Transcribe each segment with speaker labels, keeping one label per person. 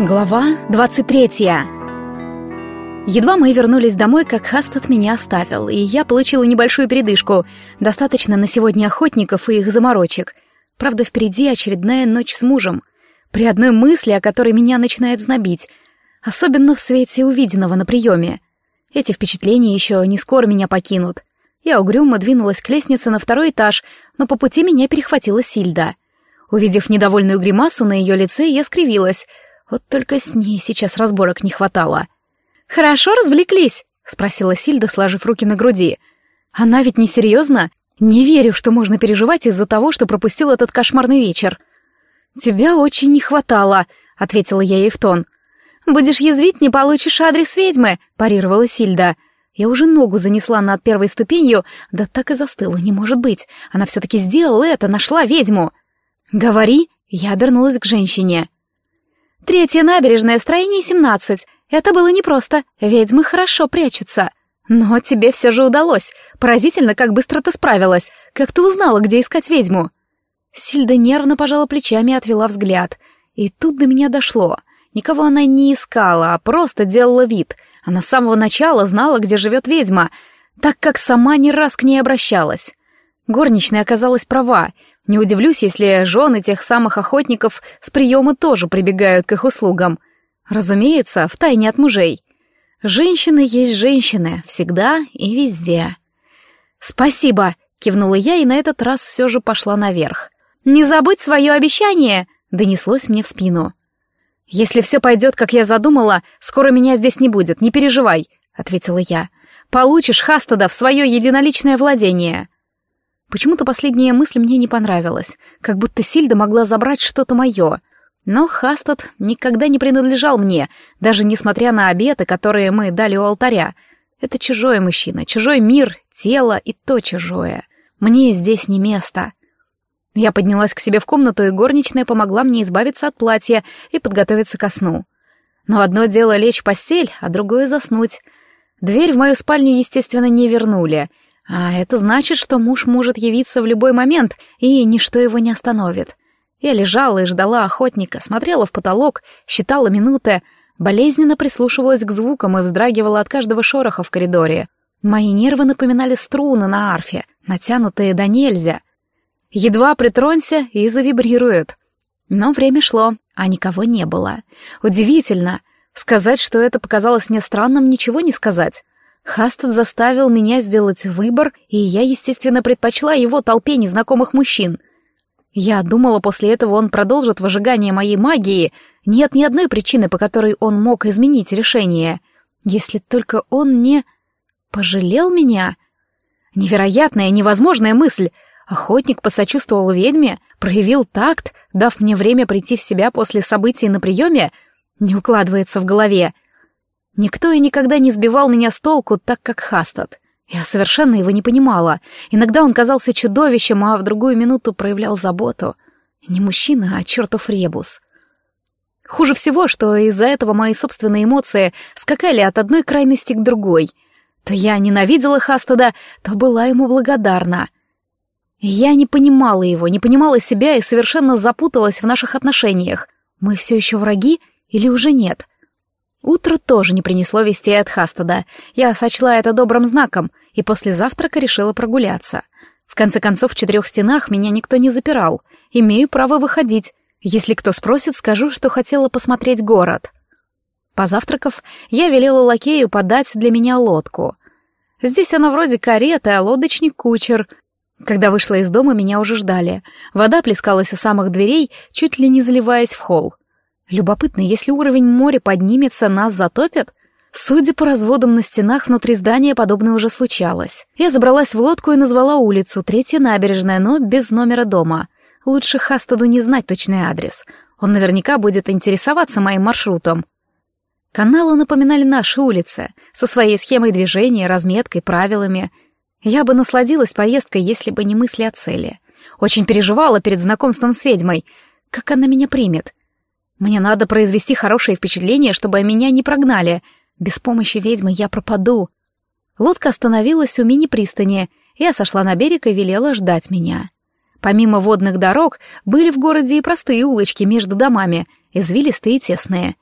Speaker 1: Глава 23 Едва мы вернулись домой, как Хастад меня оставил, и я получила небольшую передышку. Достаточно на сегодня охотников и их заморочек. Правда, впереди очередная ночь с мужем. При одной мысли, о которой меня начинает знобить. Особенно в свете увиденного на приеме. Эти впечатления еще не скоро меня покинут. Я угрюмо двинулась к лестнице на второй этаж, но по пути меня перехватила Сильда. Увидев недовольную гримасу на ее лице, я скривилась — вот только с ней сейчас разборок не хватало. «Хорошо развлеклись?» — спросила Сильда, сложив руки на груди. «Она ведь не серьезно? Не верю, что можно переживать из-за того, что пропустил этот кошмарный вечер». «Тебя очень не хватало», — ответила я ей в тон. «Будешь язвить, не получишь адрес ведьмы», — парировала Сильда. Я уже ногу занесла над первой ступенью, да так и застыла, не может быть. Она все-таки сделала это, нашла ведьму. «Говори», — я обернулась к женщине. Третья набережная, строение 17. Это было непросто, ведьмы хорошо прячутся. Но тебе все же удалось. Поразительно, как быстро ты справилась. Как ты узнала, где искать ведьму?» Сильда нервно пожала плечами и отвела взгляд. И тут до меня дошло. Никого она не искала, а просто делала вид. Она с самого начала знала, где живет ведьма, так как сама не раз к ней обращалась. Горничная оказалась права, не удивлюсь, если жены тех самых охотников с приема тоже прибегают к их услугам. Разумеется, втайне от мужей. Женщины есть женщины, всегда и везде. «Спасибо!» — кивнула я и на этот раз все же пошла наверх. «Не забудь свое обещание!» — донеслось мне в спину. «Если все пойдет, как я задумала, скоро меня здесь не будет, не переживай», — ответила я. «Получишь Хастада в свое единоличное владение». Почему-то последняя мысль мне не понравилась, как будто Сильда могла забрать что-то мое. Но Хастад никогда не принадлежал мне, даже несмотря на обеты, которые мы дали у алтаря. Это чужой мужчина, чужой мир, тело и то чужое. Мне здесь не место. Я поднялась к себе в комнату, и горничная помогла мне избавиться от платья и подготовиться ко сну. Но одно дело лечь в постель, а другое — заснуть. Дверь в мою спальню, естественно, не вернули — а это значит, что муж может явиться в любой момент, и ничто его не остановит. Я лежала и ждала охотника, смотрела в потолок, считала минуты, болезненно прислушивалась к звукам и вздрагивала от каждого шороха в коридоре. Мои нервы напоминали струны на арфе, натянутые до нельзя. Едва притронься и завибрирует. Но время шло, а никого не было. Удивительно. Сказать, что это показалось мне странным, ничего не сказать. Хастед заставил меня сделать выбор, и я, естественно, предпочла его толпе незнакомых мужчин. Я думала, после этого он продолжит выжигание моей магии. Нет ни одной причины, по которой он мог изменить решение. Если только он не... пожалел меня. Невероятная, невозможная мысль. Охотник посочувствовал ведьме, проявил такт, дав мне время прийти в себя после событий на приеме. Не укладывается в голове. Никто и никогда не сбивал меня с толку так, как Хастад. Я совершенно его не понимала. Иногда он казался чудовищем, а в другую минуту проявлял заботу. Не мужчина, а чертов ребус. Хуже всего, что из-за этого мои собственные эмоции скакали от одной крайности к другой. То я ненавидела Хастада, то была ему благодарна. Я не понимала его, не понимала себя и совершенно запуталась в наших отношениях. Мы все еще враги или уже нет? Утро тоже не принесло вестей от Хастада. Я сочла это добрым знаком и после завтрака решила прогуляться. В конце концов, в четырех стенах меня никто не запирал. Имею право выходить. Если кто спросит, скажу, что хотела посмотреть город. Позавтракав, я велела лакею подать для меня лодку. Здесь она вроде кареты, а лодочник — кучер. Когда вышла из дома, меня уже ждали. Вода плескалась у самых дверей, чуть ли не заливаясь в холл. Любопытно, если уровень моря поднимется, нас затопят? Судя по разводам на стенах, внутри здания подобное уже случалось. Я забралась в лодку и назвала улицу, третья набережная, но без номера дома. Лучше Хастаду не знать точный адрес. Он наверняка будет интересоваться моим маршрутом. Каналы напоминали наши улицы, со своей схемой движения, разметкой, правилами. Я бы насладилась поездкой, если бы не мысли о цели. Очень переживала перед знакомством с ведьмой. Как она меня примет? Мне надо произвести хорошее впечатление, чтобы меня не прогнали. Без помощи ведьмы я пропаду. Лодка остановилась у мини-пристани. Я сошла на берег и велела ждать меня. Помимо водных дорог, были в городе и простые улочки между домами, извилистые и тесные.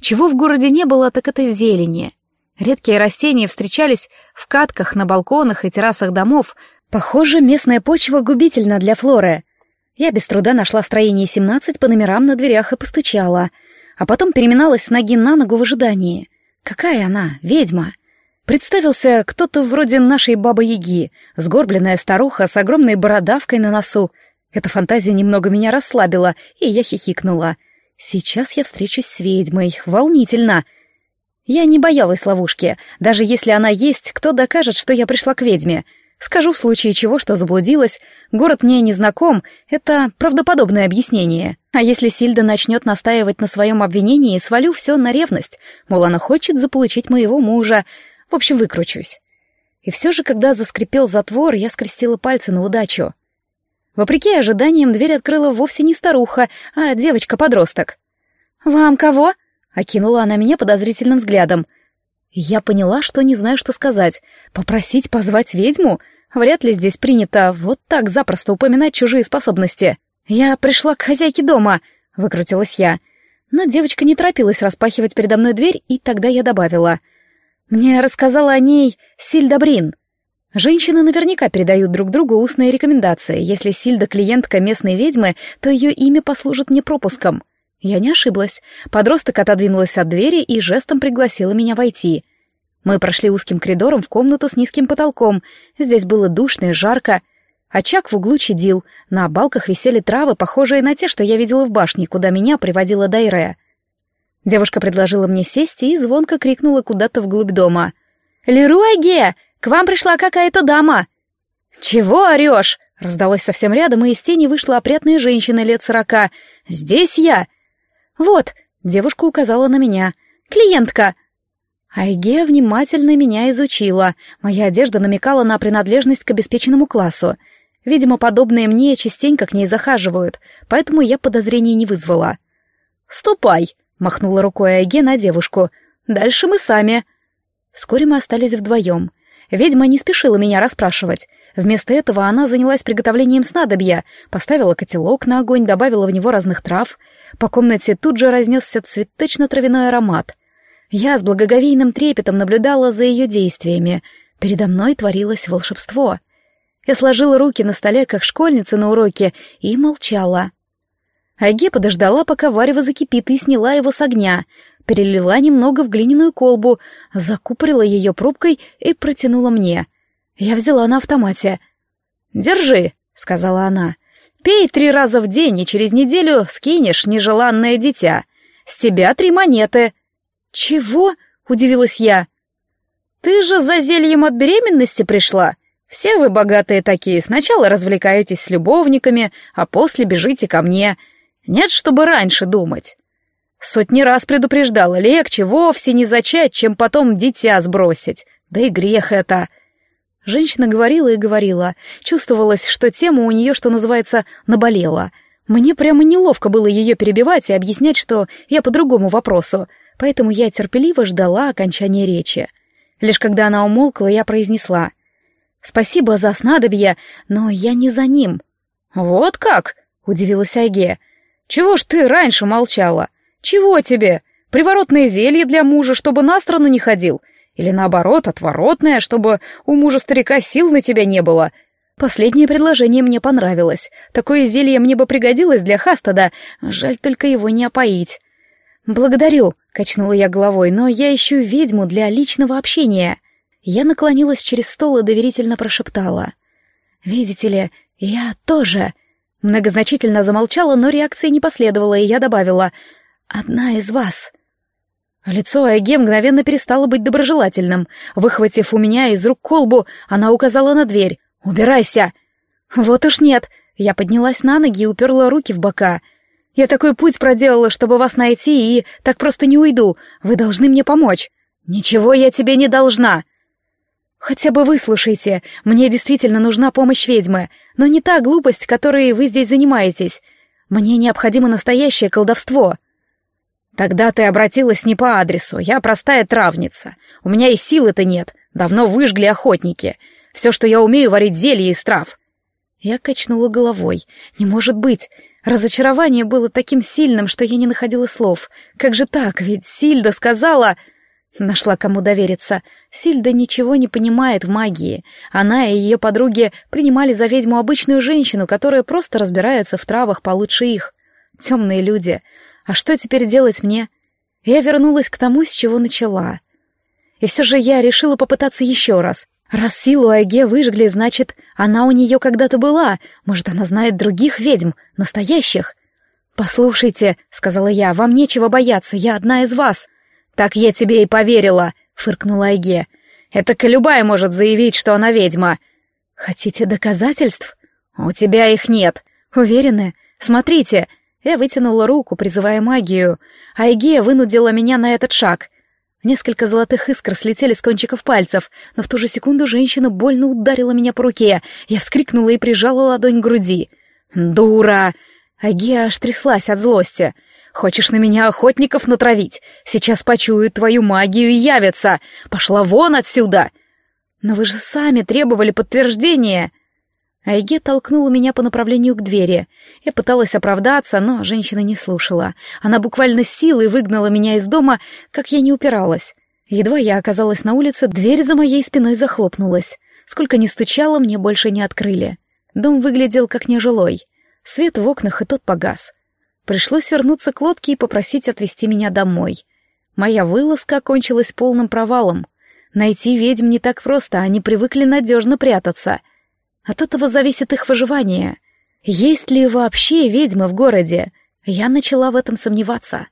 Speaker 1: Чего в городе не было, так это зелени. Редкие растения встречались в катках, на балконах и террасах домов. Похоже, местная почва губительна для флоры. Я без труда нашла строение 17 по номерам на дверях и постучала, а потом переминалась с ноги на ногу в ожидании. Какая она, ведьма? Представился кто-то вроде нашей бабы-яги, сгорбленная старуха с огромной бородавкой на носу. Эта фантазия немного меня расслабила, и я хихикнула. Сейчас я встречусь с ведьмой, волнительно. Я не боялась ловушки. Даже если она есть, кто докажет, что я пришла к ведьме? Скажу в случае чего, что заблудилась. Город мне не знаком. Это правдоподобное объяснение. А если Сильда начнет настаивать на своем обвинении, свалю все на ревность. Мол, она хочет заполучить моего мужа. В общем, выкручусь. И все же, когда заскрипел затвор, я скрестила пальцы на удачу. Вопреки ожиданиям, дверь открыла вовсе не старуха, а девочка-подросток. «Вам кого?» Окинула она меня подозрительным взглядом. Я поняла, что не знаю, что сказать. Попросить позвать ведьму? Вряд ли здесь принято вот так запросто упоминать чужие способности. Я пришла к хозяйке дома, выкрутилась я. Но девочка не торопилась распахивать передо мной дверь, и тогда я добавила. Мне рассказала о ней Сильда Брин. Женщины наверняка передают друг другу устные рекомендации. Если Сильда клиентка местной ведьмы, то ее имя послужит мне пропуском. Я не ошиблась. Подросток отодвинулась от двери и жестом пригласила меня войти. Мы прошли узким коридором в комнату с низким потолком. Здесь было душно и жарко. Очаг в углу чадил. На балках висели травы, похожие на те, что я видела в башне, куда меня приводила Дайре. Девушка предложила мне сесть и звонко крикнула куда-то вглубь дома. «Леруаге! К вам пришла какая-то дама!» «Чего орешь?» Раздалось совсем рядом, и из тени вышла опрятная женщина лет сорока. «Здесь я!» «Вот», — девушка указала на меня, — «клиентка». Айге внимательно меня изучила. Моя одежда намекала на принадлежность к обеспеченному классу. Видимо, подобные мне частенько к ней захаживают, поэтому я подозрений не вызвала. «Ступай», — махнула рукой Айге на девушку. «Дальше мы сами». Вскоре мы остались вдвоем. Ведьма не спешила меня расспрашивать. Вместо этого она занялась приготовлением снадобья, поставила котелок на огонь, добавила в него разных трав — по комнате тут же разнесся цветочно-травяной аромат. Я с благоговейным трепетом наблюдала за ее действиями. Передо мной творилось волшебство. Я сложила руки на столе, как школьница на уроке, и молчала. Аге подождала, пока варево закипит, и сняла его с огня, перелила немного в глиняную колбу, закупорила ее пробкой и протянула мне. Я взяла на автомате. «Держи», — сказала она. Пей три раза в день, и через неделю скинешь нежеланное дитя. С тебя три монеты». «Чего?» — удивилась я. «Ты же за зельем от беременности пришла. Все вы богатые такие, сначала развлекаетесь с любовниками, а после бежите ко мне. Нет, чтобы раньше думать». Сотни раз предупреждала, легче вовсе не зачать, чем потом дитя сбросить. Да и грех это. Женщина говорила и говорила. Чувствовалось, что тема у нее, что называется, наболела. Мне прямо неловко было ее перебивать и объяснять, что я по другому вопросу, поэтому я терпеливо ждала окончания речи. Лишь когда она умолкла, я произнесла. «Спасибо за снадобье, но я не за ним». «Вот как?» — удивилась Айге. «Чего ж ты раньше молчала? Чего тебе? Приворотное зелье для мужа, чтобы на страну не ходил? Или наоборот, отворотное, чтобы у мужа-старика сил на тебя не было. Последнее предложение мне понравилось. Такое зелье мне бы пригодилось для Хастада, жаль только его не опоить. «Благодарю», — качнула я головой, — «но я ищу ведьму для личного общения». Я наклонилась через стол и доверительно прошептала. «Видите ли, я тоже...» Многозначительно замолчала, но реакции не последовало, и я добавила «Одна из вас». Лицо Айге мгновенно перестало быть доброжелательным. Выхватив у меня из рук колбу, она указала на дверь. «Убирайся!» «Вот уж нет!» Я поднялась на ноги и уперла руки в бока. «Я такой путь проделала, чтобы вас найти, и так просто не уйду. Вы должны мне помочь». «Ничего я тебе не должна!» «Хотя бы выслушайте. Мне действительно нужна помощь ведьмы, но не та глупость, которой вы здесь занимаетесь. Мне необходимо настоящее колдовство». Тогда ты обратилась не по адресу, я простая травница. У меня и силы-то нет, давно выжгли охотники. Все, что я умею, варить зелье из трав. Я качнула головой. Не может быть. Разочарование было таким сильным, что я не находила слов. Как же так? Ведь Сильда сказала... Нашла кому довериться. Сильда ничего не понимает в магии. Она и ее подруги принимали за ведьму обычную женщину, которая просто разбирается в травах получше их. Темные люди. А что теперь делать мне? Я вернулась к тому, с чего начала. И все же я решила попытаться еще раз. Раз силу Айге выжгли, значит, она у нее когда-то была. Может, она знает других ведьм, настоящих. «Послушайте», — сказала я, — «вам нечего бояться, я одна из вас». «Так я тебе и поверила», — фыркнула Айге. «Это любая может заявить, что она ведьма». «Хотите доказательств?» «У тебя их нет». «Уверены? Смотрите». Я вытянула руку, призывая магию. Айге вынудила меня на этот шаг. Несколько золотых искр слетели с кончиков пальцев, но в ту же секунду женщина больно ударила меня по руке. Я вскрикнула и прижала ладонь к груди. «Дура!» Агия аж тряслась от злости. «Хочешь на меня охотников натравить? Сейчас почуют твою магию и явятся! Пошла вон отсюда!» «Но вы же сами требовали подтверждения!» Айге толкнула меня по направлению к двери. Я пыталась оправдаться, но женщина не слушала. Она буквально силой выгнала меня из дома, как я не упиралась. Едва я оказалась на улице, дверь за моей спиной захлопнулась. Сколько ни стучала, мне больше не открыли. Дом выглядел как нежилой. Свет в окнах и тот погас. Пришлось вернуться к лодке и попросить отвезти меня домой. Моя вылазка окончилась полным провалом. Найти ведьм не так просто, они привыкли надежно прятаться — от этого зависит их выживание. Есть ли вообще ведьмы в городе? Я начала в этом сомневаться.